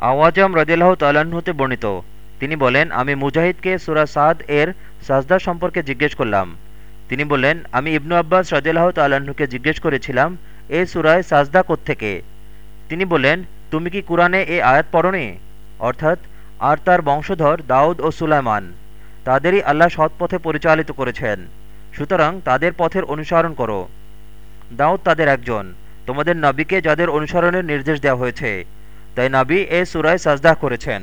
আওয়াজাম রদিল্লাহ তাল্লাহ্ন হতে বর্ণিত। তিনি বলেন, আমি মুজাহিদকে সুরা সাদ এর সাজদা সম্পর্কে জিজ্ঞেস করলাম। তিনি বললেন আমি ইবনু আব্বাস রদিল্লাহ তাল্লাহ্নকে জিজ্ঞেস করেছিলাম, এ সুরায় সাজদা থেকে তিনি বললেন তুমি কি কোরআনে এ আয়াত পড়নি? অর্থাৎ, আর তার বংশধর দাউদ ও সুলাইমান, তাদেরই আল্লাহ সৎ পথে পরিচালিত করেছেন। সুতরাং তাদের পথের অনুসরণ করো। দাউদ তাদের একজন। তোমাদের নবীকে যাদের অনুসরণের নির্দেশ দেওয়া হয়েছে তাই নাবি এ সুরায় সাজদাহ করেছেন।